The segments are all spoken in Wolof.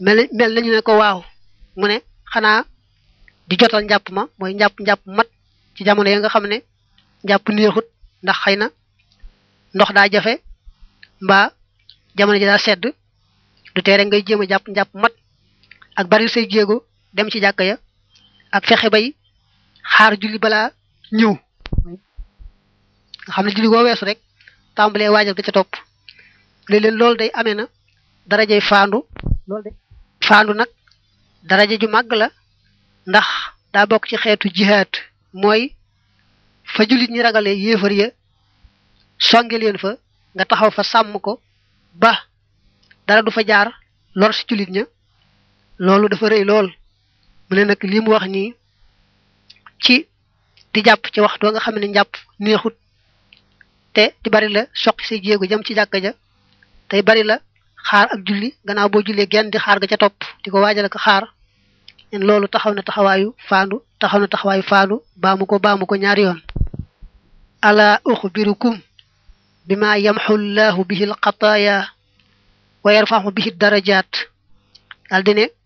mel mel nañu ne ko waaw mu ne xanaa di jotal njàpp ma mooy njàpp njàpp mat ci jamono ya nga xam ne njàpp neexut ndax xëy na ndox daa jafe mbaa jamono ji daa sedd du tee rek ngay jéem a jàpp njàpp mat ak bari say jéego dem ci jàkka ya ak fexe bay xaar julli balaa ñëw nga xam ne julli goo weesu rek tàmbalee waajal ga ca topp ne leen loolu day amee na darajay faandu loolu day faandu nag daraja ju màgg la ndax daa bokk ci xeetu jihaad mooy fa jullit ñi ragale yéefar ya songe leen fa nga taxaw fa sàmm ko ba dara du fa jaar lor si jullit ña loolu dafa rëy lool mu ne nag li mu wax nii ci di jàpp ci waxtu nga xam ne njàpp neexut te di bari la soqi si jéego jëm ci jàkka ja tey bari la xaar ak julli gannaaw boo jullee genn di xaar ga ca topp di ko waajal ak xaar en loolu taxaw na taxawaayu faandu taxaw na taxawaayu faandu baamu ko baamu ko ñaari yoon ala uxbirukum bima yamxu llahu bihi alxataaya wa yarfaxu bihi darajaat daal di ne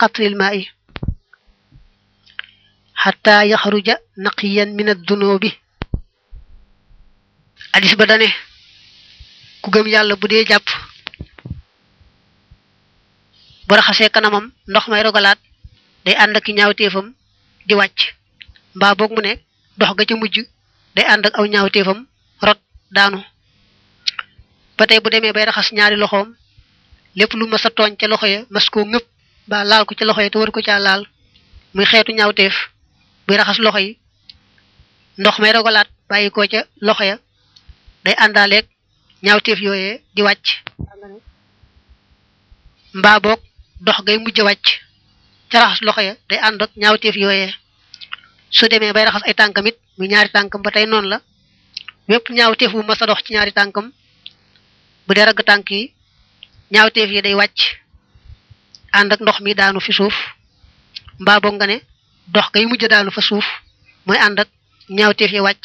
qatril maa yi xataa yaxruja naqiyan min addunubi hadis ba dane ku gëm yàlla bu dee jàpp bu raxasee kanamam ndox may rogalaat day ànd ak ñaawteefam di wàcc mbaa boog mu ne dox ga ca mujj day ànd ak aw ñaawteefam rot daanu ba tey bu demee bay raxas ñaari loxoom lépp lu mas a tooñ ca loxo ya mas koo ngëpp ba laal ko ca loxo ya te war ko caa laal muy xeetu ñaawteef buy raxas loxo yi ndox may rogalaat bàyyi ko ca loxo ya day àndaaleeg ñaawteef yooyee di wàcc mbaa boog dox ngay mujj a wàcc ca raxas loxo ya day ànd ak ñaawteef yooyee su demee bay raxas ay tànkam it mu ñaari tànkam ba tey noonu la wépp ñaawteef bu mas a dox ci ñaari tànkam bu dee ragg tànk yi ñaawteef yi day wàcc ànd ak ndox mi daanu fi suuf mbaa boog nga ne dox ngay mujj daanu fa suuf mooy ànd ak ñaawteef yi wàcc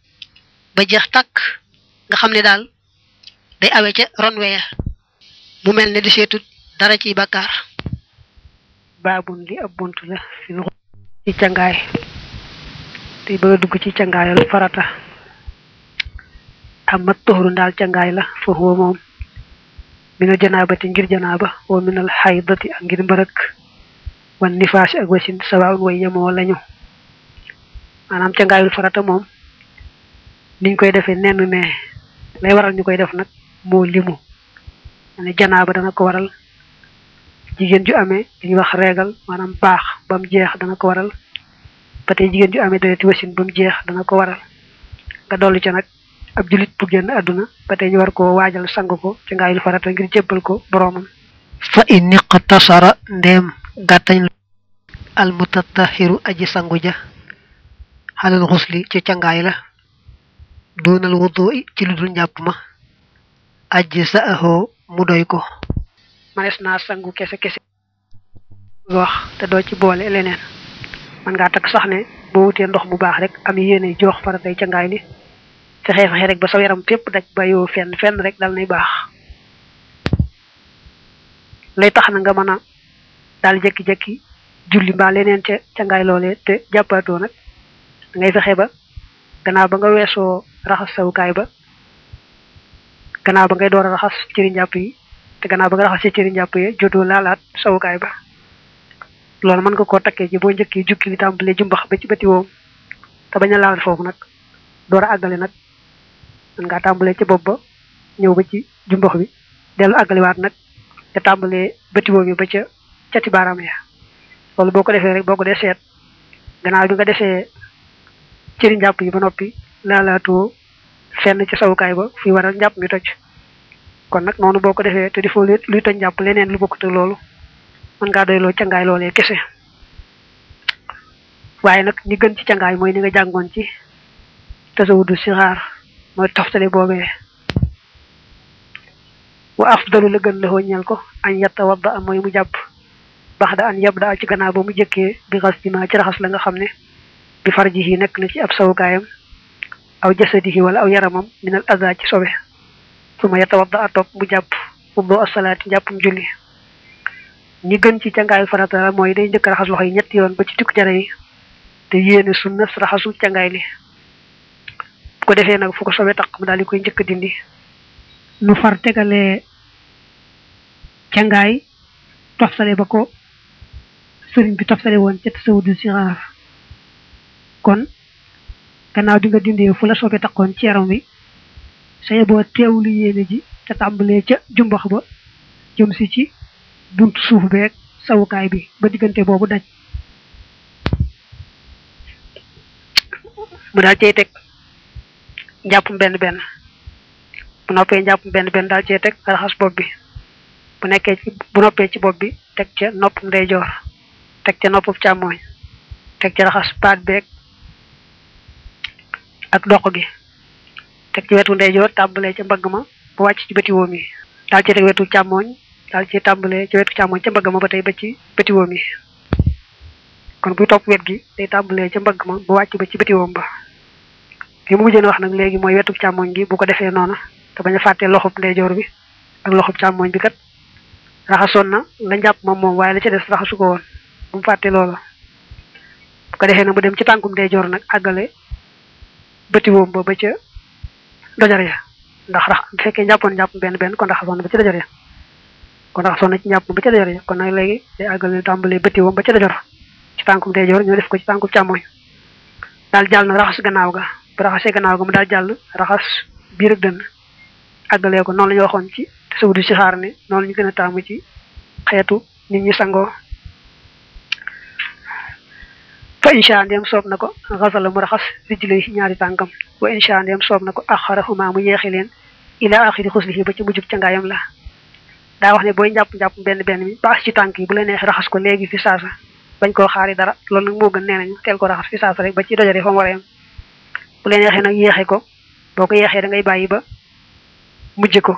ba jeex tàkk nga xam ne daal day awee ca ron weya mu mel ne di seetut dara ciy bàkkaar baabun li ab bunt la fi lu ci cangaay te bëgg a dugg ci cangaayal farata am mat tuxuru ndaal cangaay la fa huwa moom minal janaabati ngir janaaba wa minal xaydati ak ngir mbërëk wan nifaas ak wasin sawaawun way yemoo lañu maanaam ca ngaayul farata moom niñ koy defee nenn ne lay waral ñu koy def nag moo limu ne janaaba dana ko waral jigéen ju amee li ñuy wax reegal maanaam baax ba mu jeex dana ko waral ba tey jigéen ju amee dereti wasin ba mu jeex dana ko waral nga dolli ca nag ab julit bu génn àdduna ba tey ñu war ko waajal sang ko ci ngaayul farata ngir jébbal ko boroomam fa in iqtasara ndeem gàttañ al mutatahiru aji sangu ja xalal xusli ci cangaay la doonal wudu ci lu dul njàpp ma aji sa ahoo mu doy ko manes naa sangu kese kese nga wax te doo ci boole leneen man ngaa takk sax ne boo wutee ndox mu baax rek am yéene jox faratay ca ngaay li fexee fexe rek ba sa yaram fépp daj bàyyoo fenn fenn rek dal nay baax lay tax na nga mën a daal jekki-jekki julli mbaa leneen ca ca ngaay loolee te jàppaatoo nag da ngay fexe ba gannaaw ba nga weesoo raxas sawukaay ba gannaaw ba ngay door a raxas cëri njàpp yi te gannaaw ba nga raxas ci cëri njàpp yi jotoo laalaat sawukaay ba loolu mën nga koo takkee ji boo njëkkee jukki li tàmbalee jumbax ba ci bëti woom te bañ a laal foofu nag door a àggale nag mën ngaa tàmbalee ci bopp ba ñëw ba ci jumbax bi dellu àggaliwaat nag te tàmbalee bëti woom yi ba ca cati baaraam ya loolu boo ko defee rek boo ko dee seet gannaaw bi nga defee cëri njàpp yi ba noppi laalaatoo fenn ci sawukaay ba fuy waral njàpp mi toj kon nag noonu boo ko defee te di foo luy toj njàpp leneen lu bokkut ak loolu mën ngaa doyloo cangaay loolee kese waaye nag ñi gën ci cangaay mooy ni nga jàngoon ci tasawudu sixaar mooy toftale boobee wa afdalu la gën la ñeel ko an yatta wadda a mooy mu jàpp bax da an yab da ci gannaaw ba mu jëkkee bi xas ci ma ci raxas la nga xam ne bi far ji yi nekk na ci ab sawukaayam aw jasadihi wala aw yaramam minal aza ci sobe su ma yatta wadda a topp mu jàpp mu boo asalaati jàppum julli ñi gën ci cangaayu farata la mooy day njëkk raxas loxo yi ñetti yoon ba ci tikku jara yi te yéene sunna raxasu cangaay li bu ko defee nag fu ko sobe taq mu daal di koy njëkk dindi nu far tegalee cangaay toftale ba ko sëriñ bi toftale woon ca tasawudu sixaar kon gannaaw bi nga dindee fu la sobe taqoon ci yaram wi saye boo teewlu yéene ji te tàmbalee ca jumbax ba jëm si ci buntu suuf beeg sawukaay bi ba diggante boobu daj mu daal cay teg njàppum benn benn bu noppee njàppum benn benn daal cay teg raxas bopp bi bu nekkee ci bu noppee ci bopp bi teg ca noppum ndeyjoor teg ca noppum càmmooñ teg ca raxas baat beeg ak doq gi teg ci wetu ndeyjoor tàmbalee ca mbagg ma ba wàcc ci bëti woom yi daal ci teg wetu càmmooñ daal ci tàmbalee ci wetu càmmooñ ca mbagg ma ba tey ba ci bëti woom yi kon buy topp wet gi day tàmbalee ca mbagg ma ba wàcc ba ci biti woom ba li mu mujjeen wax nag léegi mooy wetu càmmoñ gi bu ko defee noona te bañ a fàttee loxob ndeyjoor bi ak loxob càmmoñ bi kat raxasoon na la njàpp ma moom waaye la ca des raxasu ko woon bu mu fàttee loola bu ko defee nag mu dem ci tànkum ndeyjoor nag àggale bëti woom ba ba ca dojar ya ndax rax bu fekkee njàppoon njàpp benn benn kon raxasoon na ba ca dojar ya kon raxasoon na ci njàpp ba ca dojar ya kon nag léegi day àggal ne tàmbalee bëti woom ba ca dojar ci tànkum ndeyjoor ñu def ko ci tànkum càmmoñ daal jàll na raxas gannaaw ga bu raxasee gannaaw ga mu daal jàll raxas biir ak dënn àggalee ko noonu la ñu waxoon ci tasawudu si xaar ne noonu la ñu gën a taamu ci xeetu nit ñi sangoo fa insha ndem soob na ko xasala mu raxas rijlay ñaari tànkam wa insha ndem soob na ko axarahuma mu yeexi leen ila axiri xuslihi ba ci mujjub ca ngaayam la daa wax ne booy njàpp njàpp benn benn mi baax ci tànk yi bu la neex raxas ko léegi fi saasa bañ koo xaari dara loolu nag moo gën nee nañu teel ko raxas fi saasa rek ba ci dojare fa mu war a yem bu la neexee nag yeexee ko boo ko yeexee da ngay bàyyi ba mujj ko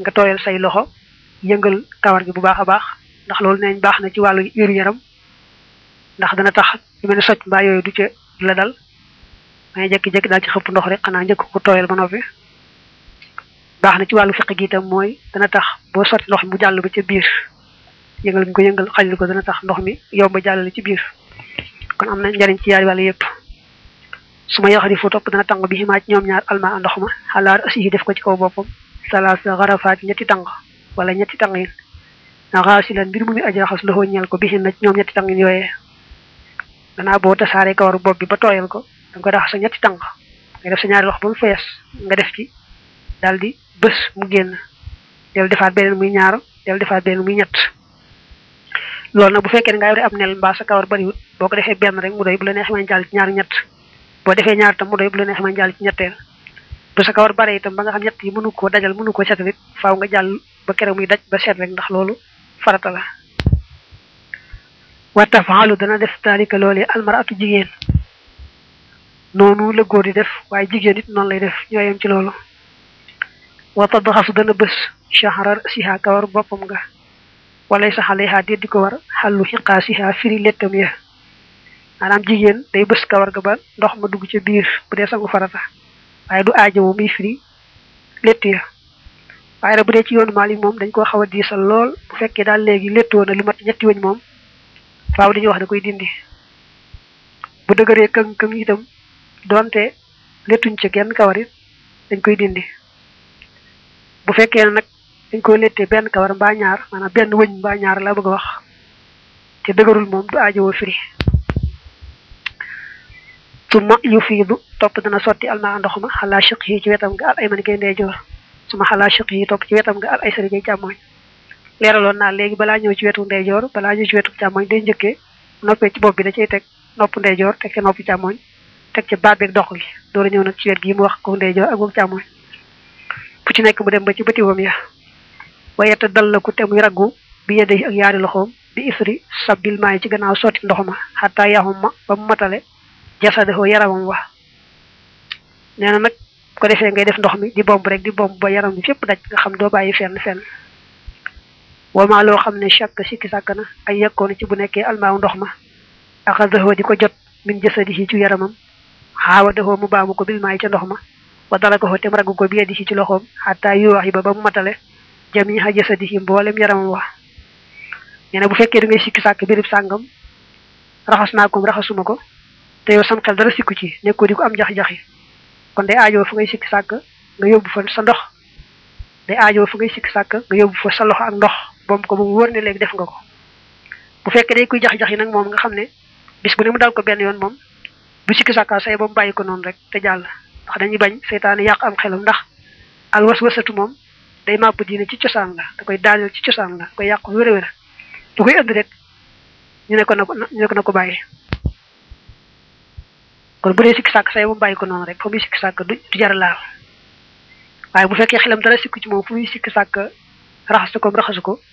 nga tooyal say loxo yëngal kawar gi bu baax a baax ndax loolu neeñ baax na ci wàllu wér yaram ndax dana tax lu mel ne soj mbaa yooyu du ca la dal dangay jékki-jékki daal ci xëpp ndox rek xanaa njëkk ko tooyal ba noppi baax na ci wàllu fiq gi itam mooy dana tax boo sotti ndox mi mu jàll ba ca biir yëngal nga ko yëngal xajal ko dana tax ndox mi yomb a jàllale ci biir kon am na njariñ ci yaari wàll yëpp su ma yaxari fu topp dana tàng bi ximaa ci ñoom ñaar alma a ndox ma xalaar asihi def ko ci kaw boppam salaasa xarafaat ñetti tàng wala ñetti tàng yin na xaasi lan mbir mu muy aji raxas loxoo ñeel ko bi xin na ci ñoom ñetti tàng yin yooyee danaa boo tasaaree kawaru bopp bi ba tooyal ko danga koy raxas sa ñetti tàng nga def sa ñaari loxo ba mu fees nga def ci daal di bës mu génn del defaat beneen muy ñaar del defaat beneen muy ñett loolu nag bu fekkee ne ngaa yore ab nel mbaa sa kawar bariwut boo ko defee benn rek mu doy bu la neexee mën jàll ci ñaar ñett boo defee ñaar tam mu doy bu la neexee mën jàll ci ñetteel bu sa kawar bare itam ba nga xam ñett yi mënu koo dajal mënu koo setal it faaw nga jàll ba kere muy daj ba seet rek ndax loolu farata la wa tafaalu dana def daalika loolee almaratu jigéen noonu la góor di def waaye jigéen it noonu lay def ñoo yem ci loolu wa tadxasu dana bës shahrar siha kawar boppam nga walay sa xale yaa déet di ko war xàllu xiqaa si yaa firi lettam ya maanaam jigéen day bës kawar ga ba ndox ma dugg ca biir bu dee sangu farata waaye du aajowu muy firi lett ya waaye nag bu dee ci yoonu Maalik moom dañ koo xaw a diisal lool bu fekkee daal léegi lettoo na lu mat ñetti wëñ moom faaw dañuy wax da koy dindi bu dëgëree këng këng itam donte lettuñ ci genn kawar it dañ koy dindi bu fekkee ne nag dañ koy lettee benn kawar mbaa ñaar maanaam benn wëñ mbaa ñaar la bëgg a wax te dëgërul moom du aajowoo firi suma yu fiidu topp dana sotti almaa ndox ma xalaa chiq yi ci wetam nga al ayman gay ndeyjoor suma xalaa chiq yi topp ci wetam nga al aysari gay càmmooñ leeraloon naa léegi balaa ñëw ci wetu ndeyjoor balaa ñëw ci wetu càmmooñ day njëkkee noppee ci bopp bi da cay teg nopp ndeyjoor teg ca nopp càmmooñ teg ca baat beeg dox gi door a ñëw nag ci wet gi mu wax ko ndeyjoor ak boobu càmmooñ bu ci nekk mu dem ba ci bëti wam ya waaye te dal la ku te muy raggu bi yedde ak yaari loxoom bi isri sabbil maa yi ci gannaaw sotti ndox ma xataa yaxum ma ba mu matale jasadexoo yaramam wax nee na nag ko defee ngay def ndox mi di bomb rek di bomb ba yaram bi fépp daj nga xam doo bàyyi fenn fenn wamaa loo xam ne chàkk sikki sàkk na ay yekkoon ci bu nekkee almaaw ndox ma axadahoo di ko jot min jasadihi ci yaramam xaawa dahoo mu baamu ko bil maay ca ndox ma wa dala ko tem ragg ko bi yadihi ci loxoom xataa yu wax yi ba ba mu matale jamiha jasadihi mboolem yaramam wax nee na bu fekkee da ngay sikki sàkk birib sàngam raxas naa ko raxasuma ko te yow sam xel dara sikku ci nekkoo di ko am jax-jaxi kon day aajoo fa ngay sikki sàkk nga yóbbu fa sa ndox day aajoo fa ngay sikki sàkk nga yóbbu fa sa loxo ak ndox boom ko ba mu wóor ne léegi def nga ko bu fekkee day kuy jax-jax yi nag moom nga xam ne bis bu ne mu dal ko benn yoon moom bu sikki sàkkaa say ba mu bàyyi ko noonu rek te jàll ndax dañuy bañ seytaane yàq am xelam ndax al was wasatu moom day màbb diine ci cosaan la da koy daaneel ci cosaan la da koy yàq wér a wér da koy ënd rek ñu ne ko na ko ñu ne ko na ko bàyyi kon bu dee sikki sàkk say ba mu bàyyi ko noonu rek fa muy sikki sàkk du du jar laal waaye bu fekkee xelam dara sikku ci moom fu muy sikki sàkk raxasu ko raxasu ko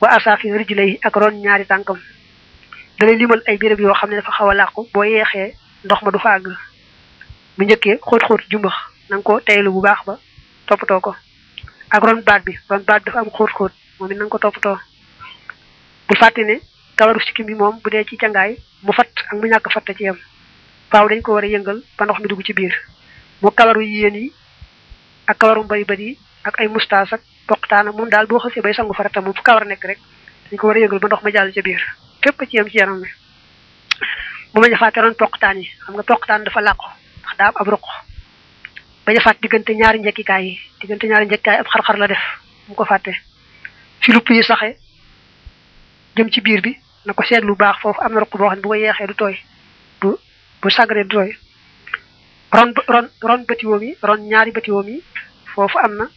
wa asaaqi rijlay ak ron ñaari tànkam da lay limal ay béréb yoo xam ne dafa xaw a làqu boo yeexee ndox ma du fa àgg bu njëkkee xóot-xóot jumbax na nga ko teylu bu baax ba toppatoo ko ak ron baat bi ron baat bi dafa am xóot-xóot moom it na nga ko toppatoo bu fàtte ne kawaru sikkim bi moom bu dee ci cangaay mu fatt ak mu ñàkk fatt ci yam faaw dañ ko war a yëngal ba ndox mi dugg ci biir mu kawaru yéen yi ak kawaru mbay bët yi ak ay mustaas ak poqtaan ak moom daal boo xasee bay sangu farata moom fu kawar nekk rek dañ ko war a yëgal ba ndox ma jàll ca biir fépp ci yem ci yaram mi bu ma jafaate roon poqtaan yi xam nga poqtaan dafa làqu ndax daa am ab ruq ba jafaat diggante ñaari njekkikaay yi diggante ñaari njekkikaay ab xar-xar la def mu ko fàtte fi lupp yi saxe jëm ci biir bi na ko seet lu baax foofu am na ruq boo xam ne bu ko yeexee du tooy du bu sàgganee du doy ron ron ron bëti woom yi ron ñaari bëti woom yi foofu am na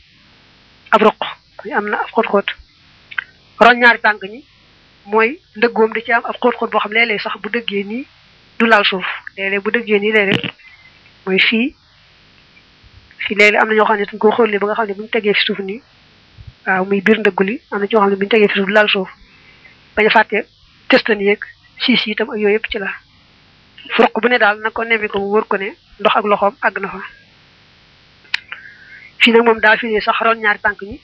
ab roq muy am na ab xóot-xóot ron ñaari tànk ñi mooy ndëggoom da ci am ab xóot-xóot boo xam léeg-léeg sax bu dëggee nii du laal suuf léeg-léeg bu dëggee nii léeg-léeg mooy fii fii léeg-léeg am na ñoo xam ne dañ koo xóolee ba nga xam ne bu ñu tegee fi suuf nii waaw muy biir ndëggu li am na ñoo xam ne bu ñu tegee fi suuf du laal suuf bañ a fàtte testan yeeg siis yi itam ak yooyu yëpp ci la furq bu ne daal na ko nemmi ko mu wër ko ne ndox ak loxoom àgg na fa fii nag moom daa firee sax ron ñaari tànk ñi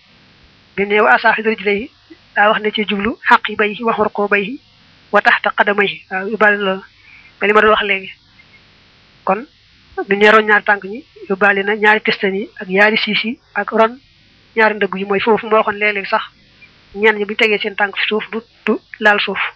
bi ne wa asaaxi dara jile yi daa wax ne ci jublu xaq yi bay yi waxur koo bay yi wa taxta xadama yi waaw yu bari loolu ba li ma doon wax léegi kon bi ne ron ñaari tànk ñi yu bari na ñaari testan yi ak ñaari siis yi ak ron ñaari ndëgg yi mooy foofu moo waxoon léeg-léeg sax ñenn ñi bu ñu tegee seen tànk fi suuf du du laal suuf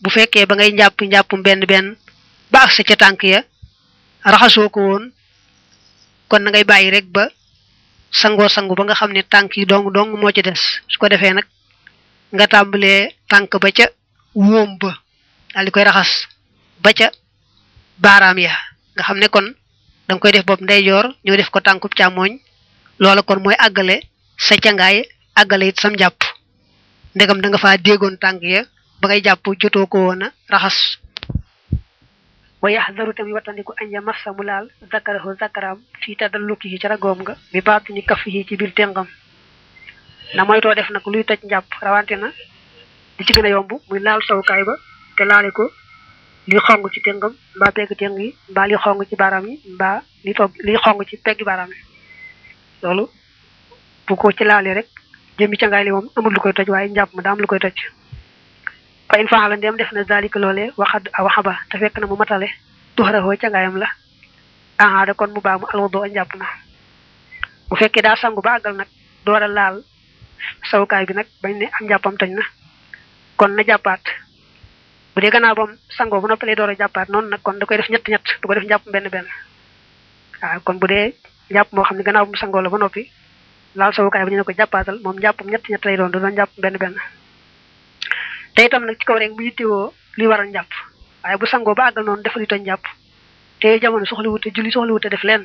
bu fekkee ba ngay njàpp njàppum benn benn ba ak sa ca tànk ya raxasoo ko woon kon na ngay bàyyi rek ba sangoo sangu ba nga xam ne tànk yi dong dong moo ci des su ko defee nag nga tàmbalee tànk ba ca wóom ba daal di koy raxas ba ca baaraam ya nga xam ne kon da nga koy def bopp ndeyjoor ñëw def ko tànkub càmmooñ loola kon mooy àggale sa cangaay àggale it sam jàpp ndegam da nga faa déggoon tànk ya ba ngay jàpp jotoo ko woon a raxas wa yaxdaru tamit wattandiku añ ya massa mu laal zakarahu zakaraam fii tadalluki yi ca ragoom nga bi baatu ni kaf yi ci biir téngam na moytoo def nag luy toj njàpp rawante na li ci gën a yomb muy laal sawukaay ba te laale ko li xong ci téngam mbaa pegg téng yi mbaa li xong ci baaraam yi mbaa li toog li xong ci pegg baaraam yi loolu bu ko ci laalee rek jëmmi cangaay li moom amul lu koy toj waaye njàpp ma daa am lu koy toj fa in faala ndem def na zalika loolee waxad a waxaba te fekk na mu matale tuxarahoo cangaayam la ahaada kon mu baamu alwado a njàpp ma bu fekkee daa sangu ba àggal nag door a laal sawukaay bi nag bañ ne am njàppam toj na kon na jàppaat bu dee gannaaw bam sangoo bu noppi lay door a jàppaat noonu nag kon da koy def ñett ñett du ko def njàpp benn benn waaw kon bu dee njàpp moo xam ne gannaaw bu sangoo la ba noppi laal sawukaay bi ñu ne ko jàppaatal moom njàppam ñett ñett lay doon du doon njàpp benn benn te itam nag ci kaw rek mu yittewoo li waral njàpp waaye bu sangoo ba àggal noonu defal li toj njàpp te jamono soxla wute julli soxla wute def lenn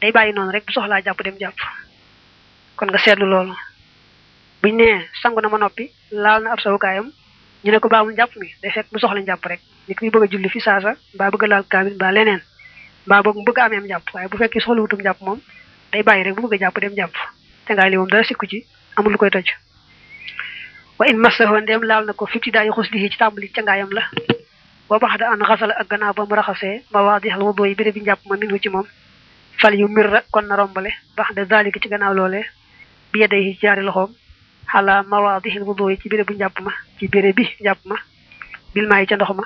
day bàyyi noonu rek bu soxlaa jàpp dem jàpp kon nga seetlu loolu buñ nee sangu na ma noppi laal na ab sawukaayam ñu ne ko baa mu njàpp mi day fekk mu soxla njàpp rek ni ki muy bëgg a julli fi saasa mbaa bëgg a laal kaamil mbaa leneen mbaa boog mu bëgg a amee am njàpp waaye bu fekkee soxla wutum njàpp moom day bàyyi rek bu bëgg a jàpp dem jàpp te ngaay li moom dara sikku ci amul lu koy toj wa in massahu ndem laal na ko fibti daayi xuslihi ci tàmbali ca ngaayam la wa bax da an xasala ak gannaaw ba mu raxasee ma wax di xal wa booyi béré bi njàpp ma minu ci moom fal yu mir ra kon na rombale bax da zalika ci gannaaw loolee bi yedday ci jaari loxoom xalaa ma wax di xil wa booyi ci béré bu njàpp ma ci béré bi njàpp ma bil maa yi ca ndox ma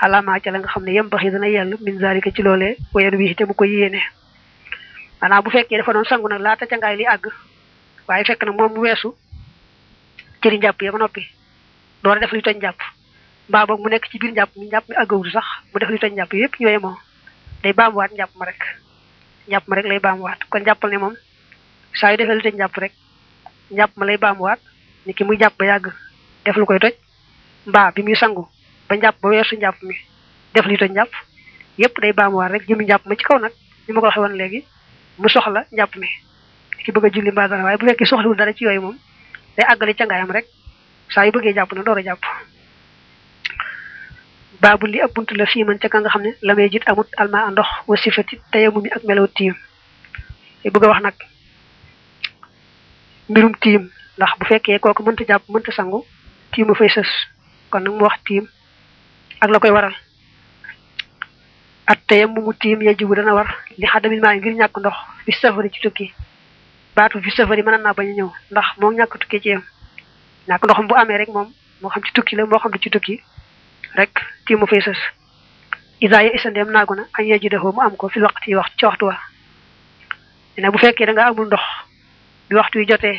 xalaa maa ca la nga xam ne yem bax yi dana yell min zalika ci loolee wayen wii te mu ko yéene maanaam bu fekkee dafa doon sangu nag laata cangaay li àgg waaye fekk na moom mu weesu cëri njàpp ya ba noppi door a def luy toj njàpp mbaa boog mu nekk ci biir njàpp mi njàpp mi àggawul sax mu def li toj njàpp yëpp ñooye moom day baamuwaat njàpp ma rek njàpp ma rek lay baamuwaat kon jàppal ne moom saa yu defee li toj njàpp rek njàpp ma lay baamuwaat ni ki muy jàpp ba yàgg def lu koy toj mbaa bi muy sangu ba njàpp ba weesu njàpp mi def li toj njàpp yëpp day baamuwaat rek jëmi njàpp ma ci kaw nag ni ma ko waxee woon léegi mu soxla njàpp mi ki bëgg a julli mbaa dara waaye bu fekkee soxlawul dara ci yooyu moom day àggale cangaayam rek saa yu bëggee jàpp na door a jàpp baabu li ab bunt la fii man ca ka nga xam ne la may jit amut alma a ndox wa sifati tayamu mi ak melaw tiim te bëgg a wax nag mbirum tiim ndax bu fekkee kooku mënta jàpp mënta sangu tiim a fay sës kon nag mu wax tiim ak la koy waral at tayam mu tiim yajibu dana war li xadamil maa ngir ñàkk ndox fi safari ci tukki baatu fi safari mën naa bañ a ñëw ndax moo ñàkk tukki ci yam ñàkk ndoxam bu amee rek moom moo xam ci tukki la moo xam du ci tukki rek tiim mu fay sës isa ya isa ndeem naagu na añ yeji defoo mu am ko fi waxtu yi wax ci waxtu wa ne bu fekkee da nga amul ndox bi waxtu yi jotee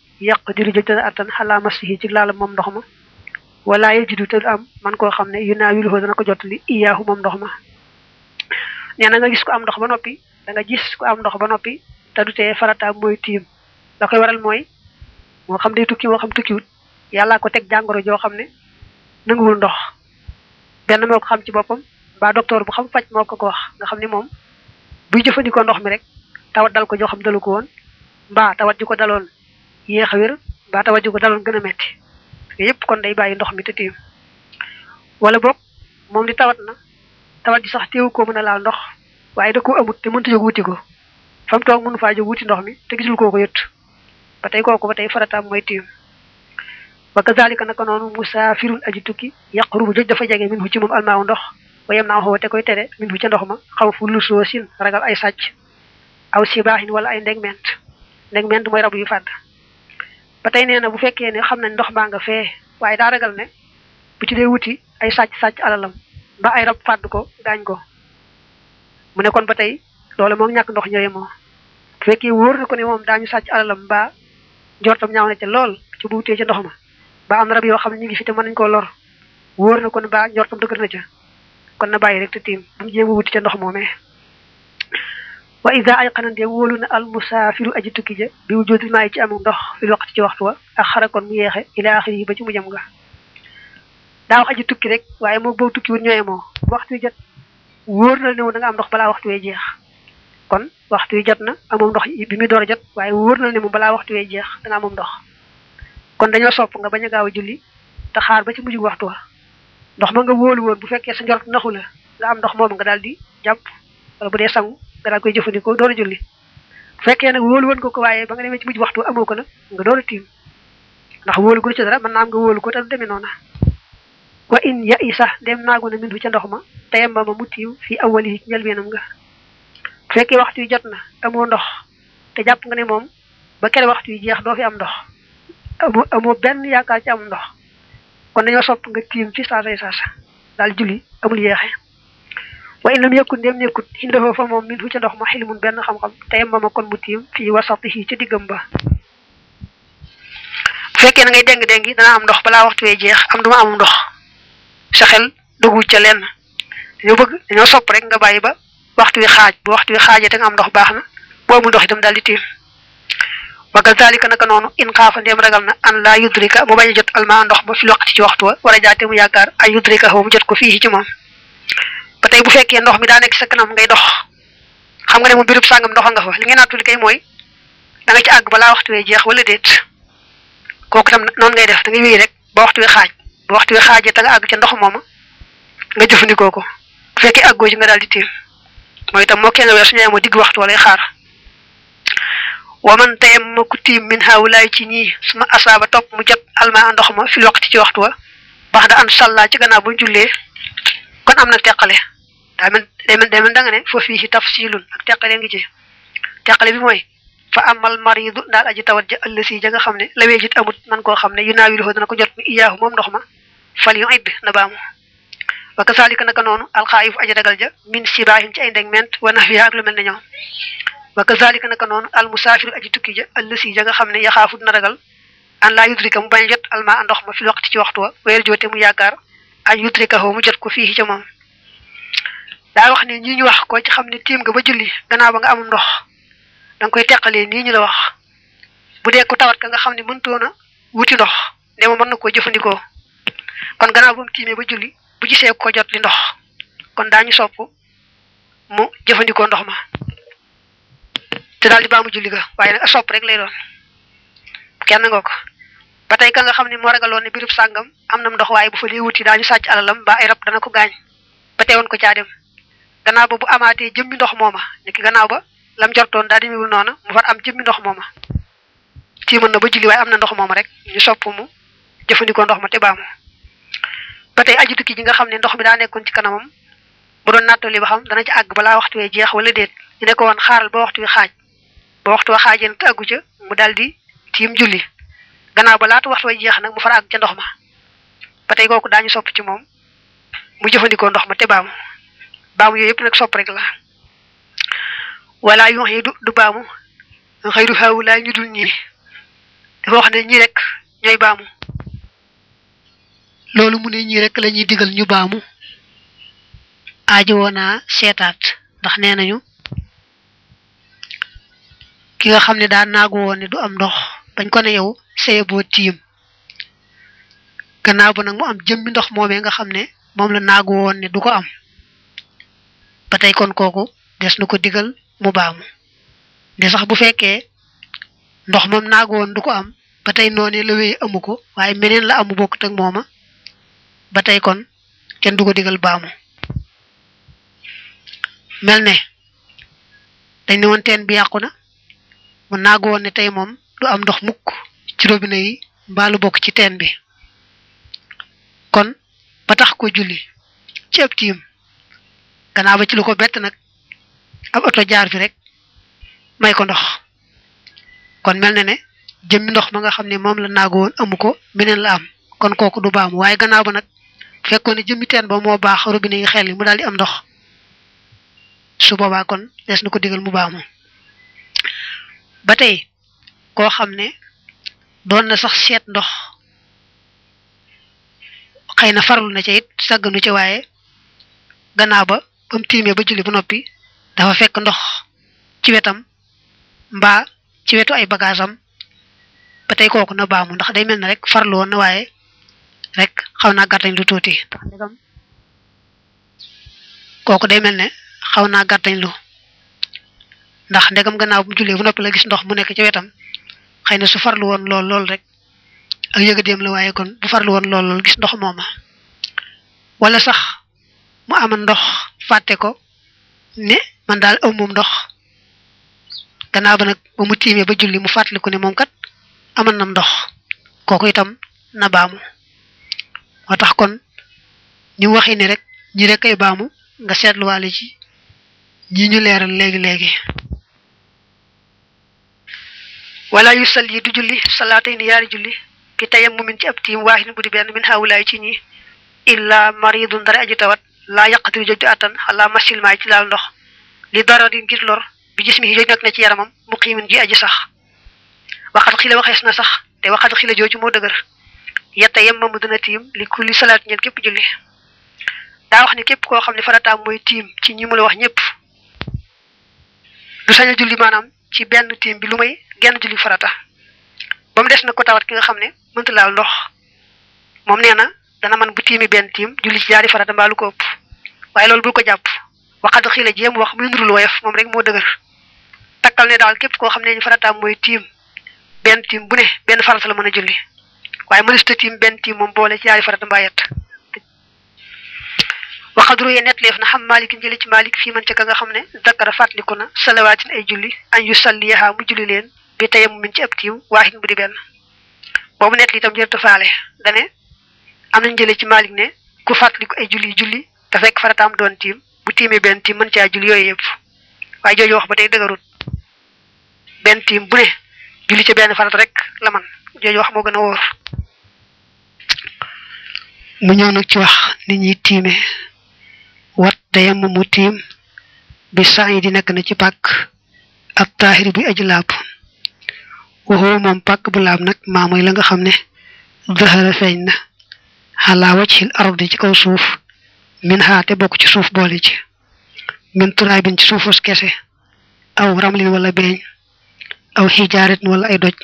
yàq diru jëj dana attan xalaa masihi ci laalam moom ndox ma wala yajidu te du am man koo xam ne yu naa wiluhoo dana ko jot li iyaahu moom ndox ma nee na nga gis ko am ndox ba noppi da nga gis ko am ndox ba noppi te du tee farataam mooy tiim la koy waral mooy moo xam day tukki moo xam tukkiwut yàllaa ko teg jàngoro joo xam ne nanguwul ndox benn moo ko xam ci boppam mbaa docteur bu xam faj moo ko ko wax nga xam ne moom buy jëfandikoo ndox mi rek tawat dal ko joo xam dalu ko woon mbaa tawat ji ko daloon yéex a wér mbaa tawat ji ko daloon gën a metti yépp kon day bàyyi ndox mi te tiim wala boog moom di tawat na tawat ji sax teewu koo mën a laal ndox waaye da koo amut te mënta jóg wuti ko fa mu toog mënu faa jóg wuti ndox mi te gisul koo ko yëtt ba tey kooku ba tey farataam mooy tiim wa kazalika naka noonu musaafirun aji tukki yaqrubu joj dafa jege min hu ci moom almaaw ndox wa yem naa xoo te koy tere min hu ca ndox ma xaw fu lusoo sin ragal ay sàcc aw sibaaxin wala ay ndegment ndegment mooy rab yu fàdd ba tey nee na bu fekkee ne xam nañ ndox maa nga fee waaye daa ragal ne bu ci dee wuti ay sàcc sàcc alalam ba ay rab fàdd ko gaañ ko mu ne kon ba tey loolu moom ñàkk ndox ñooye moom bu fekkee wóor na ko ne moom daañu sàcc alalam mbaa jortam ñaaw na ca lool ci bu wutee ca ndox ma ba am na rab yoo xam ne ñu ngi fi te mën nañu koo lor wóor na ko ne ba njortam dëgër na ca kon na bàyyi rek te tiim bu mu jéem a wuti ca ndox moomee wa ida ay xanante wóolu na al musaafiru aji tukki ja bi wu jóodil maa yi ci amul ndox fi waqti ci waxtu wa ak xara kon mu yeexe ila axiri yi ba ci mu jëm nga daa wax aji tukki rek waaye moo boo tukki wut ñooye moo waxtu jot wóor na ne woon da nga am ndox balaa waxtu wee jeex kon waxtu wi jot na amoom ndox bi muy door a jot waaye wóor na ne moom balaa waxtu wee jeex da nga amoom ndox kon dañoo sopp nga bañ a gaaw a julli te xaar ba ci mujj waxtu wa ndox ma nga wóolu woon bu fekkee sa njort naxu la nga am ndox moom nga daal di jàpp wala bu dee sangu nga daal koy jëfandikoo door a julli bu fekkee nag wóolu woon ko ko waaye ba nga demee ci mujj waxtu amoo ko nag nga door a tiim ndax wóolu gu ci dara mën naa am nga wóolu ko te du demee noona wa in ya isa dem naagu na minhu ca ndox ma tayamma ma mu tiim fii awwalihi ci njëlbeenam nga bu fekkee waxtu yi jot na amoo ndox te jàpp nga ne moom ba kere waxtu yi jeex doo fi am ndox amoo amoo benn yaakaar ci am ndox kon dañoo sopp nga tiim ci saasay saasa daal julli amul yeexe wa in lam yakun dem nekkut indahoo fa moom minhu ca ndox ma xilmun benn xam-xam tayamma ma kon mu tiim fii wasatihi ca diggam ba bu fekkee na ngay déng déng yi danaa am ndox balaa waxtu wee jeex am duma amum ndox sa xel dugul ca lenn dañoo bëgg dañoo sopp rek nga bàyyi ba waxtu wi xaaj bu waxtu wi xaajee te nga am ndox baax na boo amul ndox itam daal di tiim wa kazalika naka noonu in xaafa ndéem ragal na an laa yudrika mu bañ a jot almaa ndox ma fi loqati ci waxtu wa war a jaate mu yaakaar ay yudrika xaw mu jot ko fii ci moom ba tey bu fekkee ndox mi daa nekk sa kanam ngay dox xam nga ne moom birub sàngam ndox nga fa li ngay naatuli kay mooy da nga ci àgg balaa waxtu wee jeex wala déet kooku tam noonu ngay def da ngay wéy rek ba waxtu wi xaaj ba waxtu wi xaajee te nga àgg ca ndox mooma nga jëfandikoo ko bu fekkee àggoo ji nga daal di tiim mooy itam moo kenn weer su ñëwee moo digg waxtu walay xaar waman tayam ma ku tiim min haawulaay ci ñii su ma asaaba topp mu jot almaa ndox ma fil waqti ci waxtu wa bax da an sàllaa ci gannaaw bu mu jullee kon am na teqale daa mel day mel day mel da nga ne fa fii si tafsilun ak teqale ngi ci teqale bi mooy fa amal maridu daal aji tawat ja ëllëg si ja nga xam ne lawee jit amut man koo xam ne yu naaw yi dafa dana ko jot mi iyaahu moom ndox ma fal yu idd na baamu wa kasaalika naka noonu alxaayif aji ragal ja min sibaahin ci ay ndeg ment wa nafiya ak lu mel ne ñoom wa kasaalika naka noonu almusaafiru aji tukki ja ëllëg si ja nga xam ne yaxaafu dina ragal an laa yudrika mu bañ jot alma a ndox ma fi waxtu ci waxtu wa weer joote mu yaakaar an yudrikahu mu jot ko fii ca moom daa wax ne ñi ñu wax ko ci xam ne tiim nga ba julli gannaaw ba nga amum ndox da nga koy teqalee nii ñu la wax bu dee ku tawat ka nga xam ne mëntoon a wuti ndox ne ma mën na koo jëfandikoo kon gannaaw ba mu tiimee ba julli bu gisee ko jot li ndox kon daañu sopp mu jëfandikoo ndox ma te daal di baamu julli ga waaye nag a sopp rek lay doon kenn nga ko ba tey ka nga xam ne moo ragaloon ne birub sàngam am na ndox waaye bu fa dee wuti daañu sàcc alalam mbaa ay rab dana ko gaañ ba teewoon ko caa dem gannaaw ba bu amaatee jëmmi ndox mooma ni ki gannaaw ba lam jortoon daa demewul noona mu far am jëmmi ndox mooma tiimal na ba julli waaye am na ndox moom rek ñu sopp mu jëfandikoo ndox ma te baamu ba tey aji tukki ji nga xam ne ndox mi daa nekkoon ci kanamam bu doon nattali ba xam dana ci àgg balaa waxtu wee jeex wala déet ñu ne ko woon xaaral ba waxtu wi xaaj ba waxtu wa xaajeen te àggu ca mu daal di tiim julli gannaaw ba laata waxtu wa jeex nag mu far àgg ca ndox ma ba tey kooku daañu sopp ci moom mu jëfandikoo ndox ma te baamu baamu yooyu yëpp nag sopp rek la wala yoon yi du du baamu xayru haawulaa ñu dul ñii dafa wax ne ñii rek ñooy baamu loolu mu ne ñii rek la ñuy digal ñu baamu aajo woonaa seetaat ndax nee nañu ki nga xam ne daa naagu woon ne du am ndox bañ ko ne yow seye boo tiim gannaaw ba nag mu am jëmmi ndox moomee nga xam ne moom la naagu woon ne du ko am ba tey kon kooku des na ko digal mu baamu ne sax bu fekkee ndox moom naagu woon du ko am ba tey noonee la wéyee amu ko waaye meneen la amu bokkut ak mooma ba tey kon kenn du ko digal baamu mel ne dañ ne woon teen bi yàqu na mu naagu woon ne tey moom du am ndox mukk ci robinet yi mbaa lu bokk ci teen bi kon ba tax ko julli ci ab tiim gannaaw ba ci lu ko bett nag ab oto jaar fi rek may ko ndox kon mel na ne jëmmi ndox ma nga xam ne moom la naagu woon amu ko meneen la am kon kooku du baamu waaye gannaaw ba nag fekkoon ne jëmmi teen ba moo baax robinet yi xel yi mu daal di am ndox su boobaa kon des na ko digal mu baamu ba tey koo xam ne doon na sax seet ndox xëy na farlu na ca it sàgganu ca waaye gannaaw ba ba mu tiimee ba julli ba noppi dafa fekk ndox ci wetam mbaa ci wetu ay bagaasam ba tey kooku na baamu ndax day mel ne rek farlu woon na waaye rek xaw naa gàttañ lu tuuti ndax ndegam kooku day mel ne xaw naa gàttañ lu ndax ndegam gannaaw bu mu jullee bu noppi la gis ndox mu nekk ci wetam xëy na su farlu woon lool lool rek ak yëgadeem la waaye kon bu farlu woon lool lool gis ndox mooma wala sax mu amoon ndox fàtte ko ne man daal aw moom ndox gannaaw ba nag ba mu tiimee ba julli mu fàttaliku ne moom kat amoon nam ndox kooku itam na baamu moo tax kon ñu waxi ni rek ñi rek ay baamu nga seetluwaale ci ñi ñu leeral léegi léegi wala yu sal yi du julli salaatay ni yaari julli bi tayam mu min ci ab tiim waaxin bu di benn min xawulaay ci ñi illa maridun dara aji tawat laa yaqatil joj di attan xalaa masil maay ci laal ndox li dara di ngir lor bi gis mi joj nekk na ci yaramam mu qiimin ji aji sax waxat xila waxees na sax te waxat xila jooju moo dëgër yetta yem ma mu dina tiim li kulli salaat ñeen képp julli daa wax ne képp koo xam ne farataam mooy tiim ci ñi mu la wax ñëpp du sañ a julli maanaam ci benn tiim bi lu may genn julli farata ba mu des na ko tawat ki nga xam ne mënta laal ndox moom nee na dana man bu tiimi benn tiim julli ci ñaari farata mbaa lu ko ëpp waaye loolu bul ko jàpp waxat xii la jéem wax muy nurul woyof moom rek moo dëgër takkal ne daal képp koo xam ne ñu farataam mooy tiim benn tiim bu ne benn farata la mën a julli waaye mënista tiim benn tiim moom boole ci ñaari farata mbaa yett waxadru ye net leef na xam malikin jële ci malik fii man ca ka nga xam ne dakara fàttaliku na salawaatin ay julli an yu salli yahaa mu julli leen bi tayam min ci ab tiim waaxin bu di benn boobu net li itam jërta faale dane am nañ jële ci malik ne ku fàttaliku ay julli julli te fekk farataam doon tiim bu tiimee benn tiim mën caa julli yooyu yëpp waaye jooju wax ba tey dëgërut benn tiim bu ne julli ca benn farat rek la man jooju wax moo gën a wóor mu ñëw nag ci wax ni ñuy tiime wat tayam mu tiim bi saa yi di nekk na ci pàkk ab taahir bi aji laab waxoo moom pàkk bu laab nag maa mooy la nga xam ne dëxëra feeñ na xalaa wajhil ardi ci kaw suuf min xaate bokk ci suuf boole ci min turaabin ci suufus kese aw ramlin wala beeñ aw xijaarat wala ay doj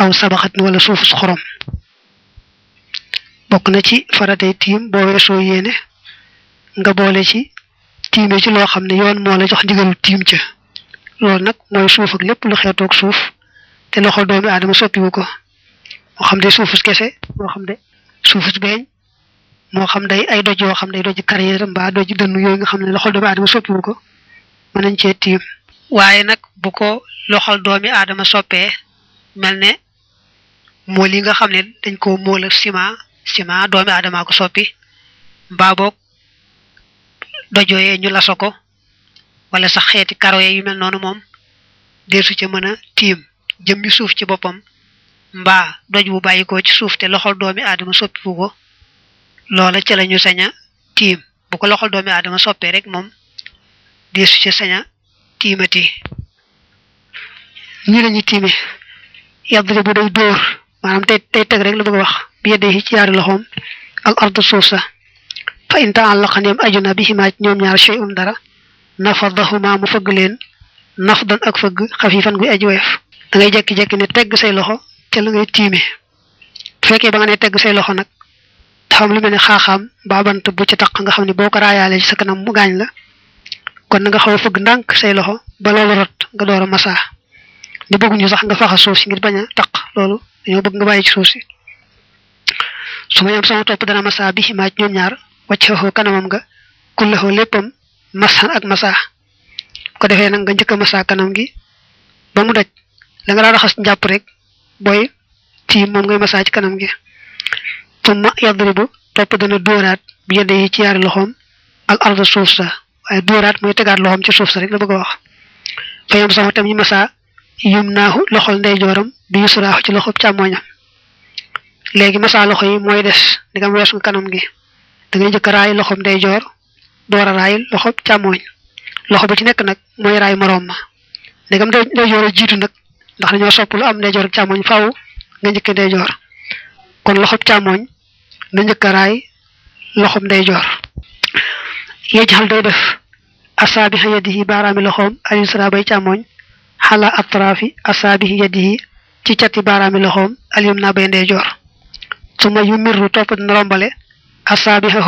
aw sabaxat wala suufu su xorom bokk na ci faratay tiim boo weesoo yéene nga boole ci tiime ci loo xam ne yoon moo la jox ndigalu tiim ca loolu nag mooy suuf ak lépp lu xeetoog suuf te loxo doomi aadama soppiwu ko moo xam de suufus kese moo xam de suufus beeñ moo xam day ay doj yoo xam day doj carrière mbaa doj dënn yooyu nga xam ne loxol doomi aadama soppiwu ko mën nañ cee tiim waaye nag bu ko loxol doomi aadama soppee mel ne mool yi nga xam ne dañ ko mool ak ciment ciment doomi aadama ko soppi mbaa boog dojooyee ñu laso ko wala sax xeeti karo ya yu mel noonu moom deesu ca mën a tiim jëmmi suuf ci boppam mbaa doj bu bàyyi ko ci suuf te loxol doomi aadama soppiwu ko loola ca la ñu sañ a tiim bu ko loxol doomi aadama soppee rek moom deesu ca sañ a tiimati nii lañuy tiime yadri bu day dóor maanaam tey tey teg rek la bëgg a wax bi yedde ci yaari loxoom al ardu suuf sa fa in taallaqa ndeem aju na bi himaaj ñoom ñaar shay'un dara nafadahuma mu fëgg leen nafdan ak fëgg xafiifan guy aji woyof da ngay jekki-jekki ne tegg say loxo ca la ngay tiime bu fekkee ba nga ne tegg say loxo nag dafa am lu mel ne xaaxaam mbaa bant bu ci taq nga xam ne boo ko raayaale ci sa kanam mu gaañ la kon na nga xaw a fëgg ndànk say loxo ba loolu rot nga door a masaa ni bëgguñu sax nga faxa suuf si ngir bañ a taq loolu dañoo bëgg nga bàyyi ci suuf si su ma yam sama topp dana masaa bi ximaaj ñoom ñaar wàcc xoo kanamam nga kullaxoo léppam masan ak masaa ko defee nag nga njëkk a masaa kanam gi ba mu daj da nga daa raxas njàpp rek booy tiim moom ngay masaa ci kanam gi summa yadribu topp dana dóoraat bi yedde yi ci yaari loxoom al arda suuf sa waaye dóoraat mooy tegaat loxoom ci suuf sa rek la bëgg a wax fa yam saxu tam ñu masaa yum naaxu loxol ndeyjooram bi yusraaxu ci loxob càmmooñam léegi masaa loxo yi mooy des di nga weesu kanam gi da ngay jëkk raay loxoom day joor door a raay loxo càmmooñ loxo bu ci nekk nag mooy raay moroom ma ndegam day day joor a jiitu nag ndax dañoo sopp lu am ndeyjoor ak càmmooñ faaw nga njëkk ndeyjoor kon loxo càmmooñ na njëkk a raay loxoom ndeyjoor yejxal day def asaabiha yadihi baaraami loxoom al yusra bay càmmooñ xala atraafi asaabihi yadihi ci cati baaraami loxoom al yumna bay ndeyjoor suma yu mirru topp dina rombale asaabiha